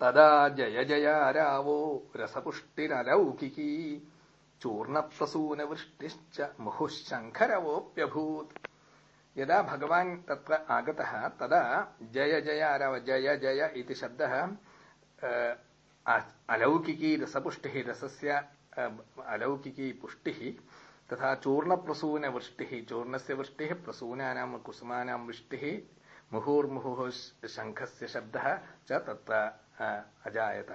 तदा जय जयारावो रसपुष्टिरलौकिकी चूर्णप्रसूनवृष्टिश्च मुहुः यदा भगवान् तत्र आगतः तदा जय जयाराव जय जय इति शब्दः अलौकिकी रसपुष्टिः रसस्य अलौकिकी पुष्टिः तथा चूर्णप्रसूनवृष्टिः चूर्णस्य वृष्टिः प्रसूनानां कुसुमानां वृष्टिः मुहुर्मुहुः शङ्खस्य शब्दः च तत्र अजायत।